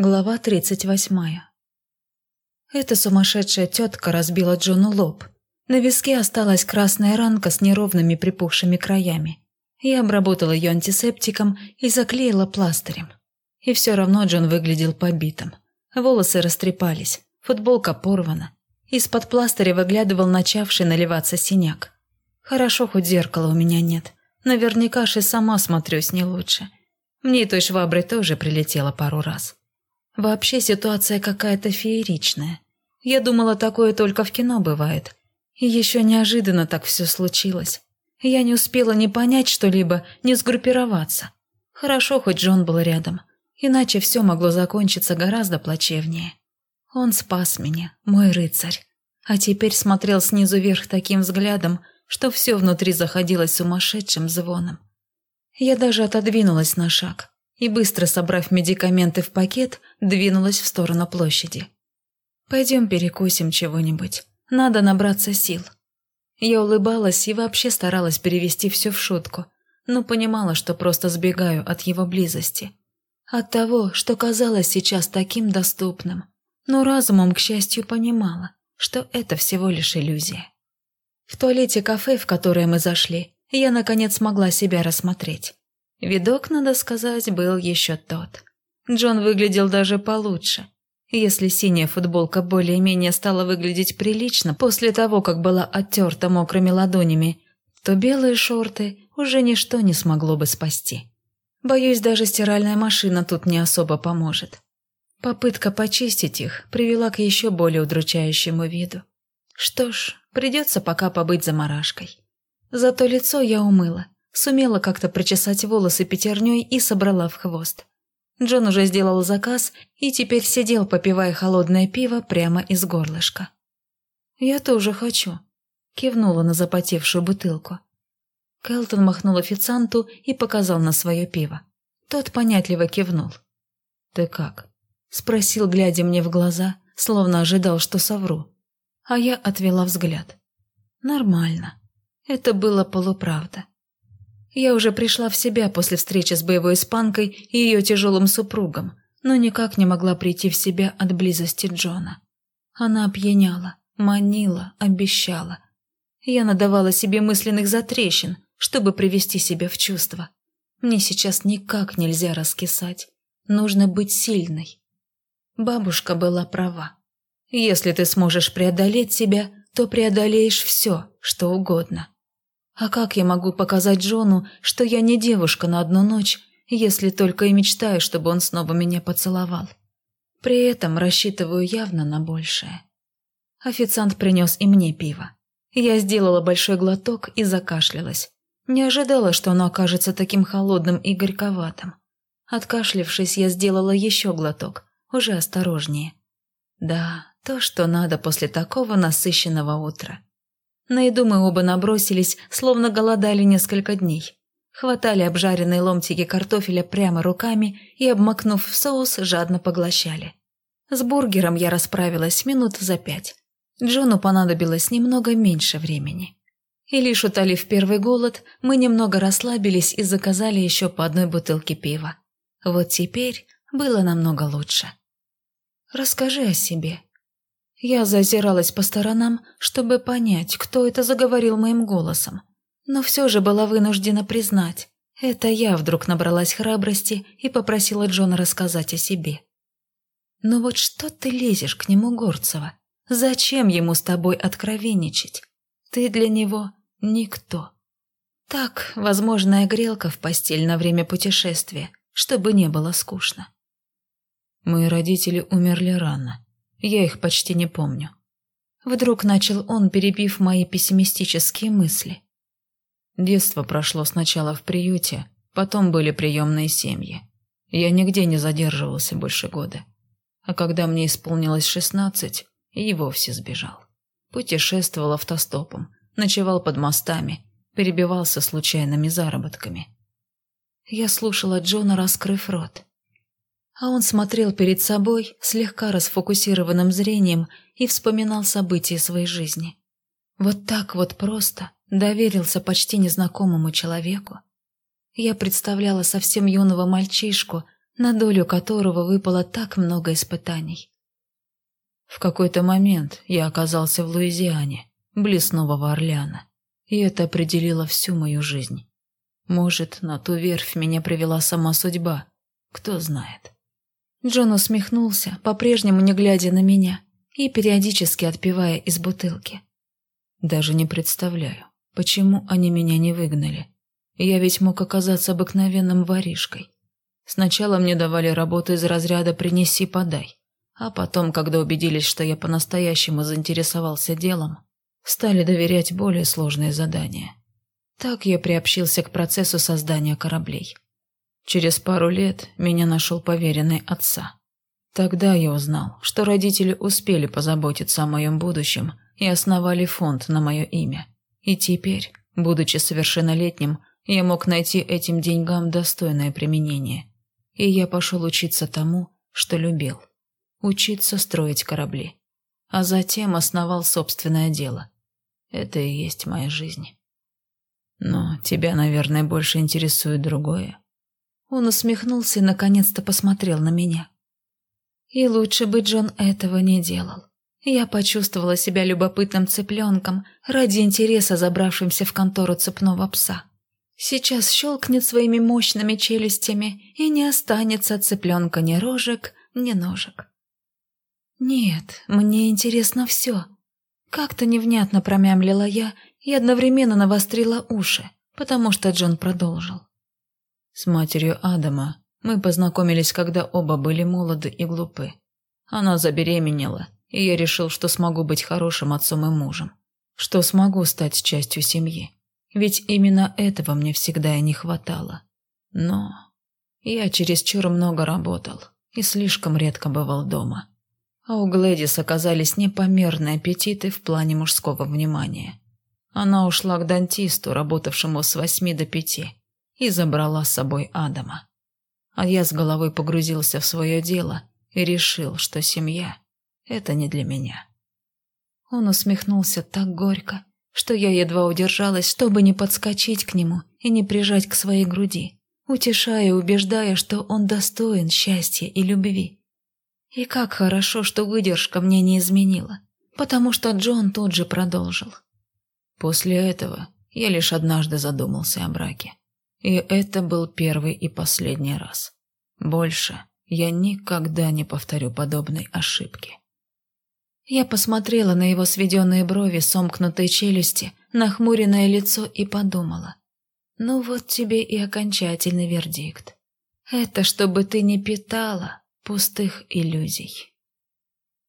Глава 38. Эта сумасшедшая тетка разбила Джону лоб. На виске осталась красная ранка с неровными припухшими краями. Я обработала ее антисептиком и заклеила пластырем. И все равно Джон выглядел побитым. Волосы растрепались, футболка порвана. Из-под пластыря выглядывал начавший наливаться синяк. Хорошо, хоть зеркала у меня нет. Наверняка же сама смотрюсь не лучше. Мне той шваброй тоже прилетело пару раз. Вообще ситуация какая-то фееричная. Я думала, такое только в кино бывает. И еще неожиданно так все случилось. Я не успела ни понять что-либо, ни сгруппироваться. Хорошо, хоть Джон был рядом. Иначе все могло закончиться гораздо плачевнее. Он спас меня, мой рыцарь. А теперь смотрел снизу вверх таким взглядом, что все внутри заходилось сумасшедшим звоном. Я даже отодвинулась на шаг и, быстро собрав медикаменты в пакет, двинулась в сторону площади. «Пойдем перекусим чего-нибудь. Надо набраться сил». Я улыбалась и вообще старалась перевести все в шутку, но понимала, что просто сбегаю от его близости. От того, что казалось сейчас таким доступным, но разумом, к счастью, понимала, что это всего лишь иллюзия. В туалете кафе, в которое мы зашли, я наконец смогла себя рассмотреть. Видок, надо сказать, был еще тот. Джон выглядел даже получше. Если синяя футболка более-менее стала выглядеть прилично после того, как была оттерта мокрыми ладонями, то белые шорты уже ничто не смогло бы спасти. Боюсь, даже стиральная машина тут не особо поможет. Попытка почистить их привела к еще более удручающему виду. Что ж, придется пока побыть заморашкой. Зато лицо я умыла – Сумела как-то причесать волосы пятерней и собрала в хвост. Джон уже сделал заказ и теперь сидел, попивая холодное пиво прямо из горлышка. «Я тоже хочу», – кивнула на запотевшую бутылку. Келтон махнул официанту и показал на свое пиво. Тот понятливо кивнул. «Ты как?» – спросил, глядя мне в глаза, словно ожидал, что совру. А я отвела взгляд. «Нормально. Это было полуправда. Я уже пришла в себя после встречи с боевой испанкой и ее тяжелым супругом, но никак не могла прийти в себя от близости Джона. Она опьяняла, манила, обещала. Я надавала себе мысленных затрещин, чтобы привести себя в чувство. Мне сейчас никак нельзя раскисать. Нужно быть сильной. Бабушка была права. Если ты сможешь преодолеть себя, то преодолеешь все, что угодно. А как я могу показать Джону, что я не девушка на одну ночь, если только и мечтаю, чтобы он снова меня поцеловал? При этом рассчитываю явно на большее. Официант принес и мне пиво. Я сделала большой глоток и закашлялась. Не ожидала, что оно окажется таким холодным и горьковатым. Откашлившись, я сделала еще глоток, уже осторожнее. Да, то, что надо после такого насыщенного утра. На еду мы оба набросились, словно голодали несколько дней. Хватали обжаренные ломтики картофеля прямо руками и, обмакнув в соус, жадно поглощали. С бургером я расправилась минут за пять. Джону понадобилось немного меньше времени. И лишь утолив первый голод, мы немного расслабились и заказали еще по одной бутылке пива. Вот теперь было намного лучше. «Расскажи о себе», я зазиралась по сторонам, чтобы понять, кто это заговорил моим голосом. Но все же была вынуждена признать, это я вдруг набралась храбрости и попросила Джона рассказать о себе. «Ну вот что ты лезешь к нему, Горцева? Зачем ему с тобой откровенничать? Ты для него никто. Так, возможная грелка в постель на время путешествия, чтобы не было скучно». «Мои родители умерли рано», я их почти не помню. Вдруг начал он, перебив мои пессимистические мысли. Детство прошло сначала в приюте, потом были приемные семьи. Я нигде не задерживался больше года. А когда мне исполнилось шестнадцать, и вовсе сбежал. Путешествовал автостопом, ночевал под мостами, перебивался случайными заработками. Я слушала Джона, раскрыв рот а он смотрел перед собой слегка расфокусированным зрением и вспоминал события своей жизни. Вот так вот просто доверился почти незнакомому человеку. Я представляла совсем юного мальчишку, на долю которого выпало так много испытаний. В какой-то момент я оказался в Луизиане, близ Нового Орлеана, и это определило всю мою жизнь. Может, на ту верфь меня привела сама судьба, кто знает. Джон усмехнулся, по-прежнему не глядя на меня и периодически отпивая из бутылки. Даже не представляю, почему они меня не выгнали. Я ведь мог оказаться обыкновенным воришкой. Сначала мне давали работу из разряда «принеси, подай», а потом, когда убедились, что я по-настоящему заинтересовался делом, стали доверять более сложные задания. Так я приобщился к процессу создания кораблей. Через пару лет меня нашел поверенный отца. Тогда я узнал, что родители успели позаботиться о моем будущем и основали фонд на мое имя. И теперь, будучи совершеннолетним, я мог найти этим деньгам достойное применение. И я пошел учиться тому, что любил. Учиться строить корабли. А затем основал собственное дело. Это и есть моя жизнь. Но тебя, наверное, больше интересует другое. Он усмехнулся и наконец-то посмотрел на меня. И лучше бы Джон этого не делал. Я почувствовала себя любопытным цыпленком ради интереса забравшимся в контору цепного пса. Сейчас щелкнет своими мощными челюстями и не останется от цыпленка ни рожек, ни ножек. Нет, мне интересно все. Как-то невнятно промямлила я и одновременно навострила уши, потому что Джон продолжил. С матерью Адама мы познакомились, когда оба были молоды и глупы. Она забеременела, и я решил, что смогу быть хорошим отцом и мужем, что смогу стать частью семьи. Ведь именно этого мне всегда и не хватало. Но я чересчур много работал и слишком редко бывал дома. А у Глэдис оказались непомерные аппетиты в плане мужского внимания. Она ушла к дантисту, работавшему с восьми до пяти, и забрала с собой Адама. А я с головой погрузился в свое дело и решил, что семья – это не для меня. Он усмехнулся так горько, что я едва удержалась, чтобы не подскочить к нему и не прижать к своей груди, утешая и убеждая, что он достоин счастья и любви. И как хорошо, что выдержка мне не изменила, потому что Джон тут же продолжил. После этого я лишь однажды задумался о браке. И это был первый и последний раз. Больше я никогда не повторю подобной ошибки. Я посмотрела на его сведенные брови, сомкнутые челюсти, нахмуренное лицо и подумала. Ну вот тебе и окончательный вердикт. Это чтобы ты не питала пустых иллюзий.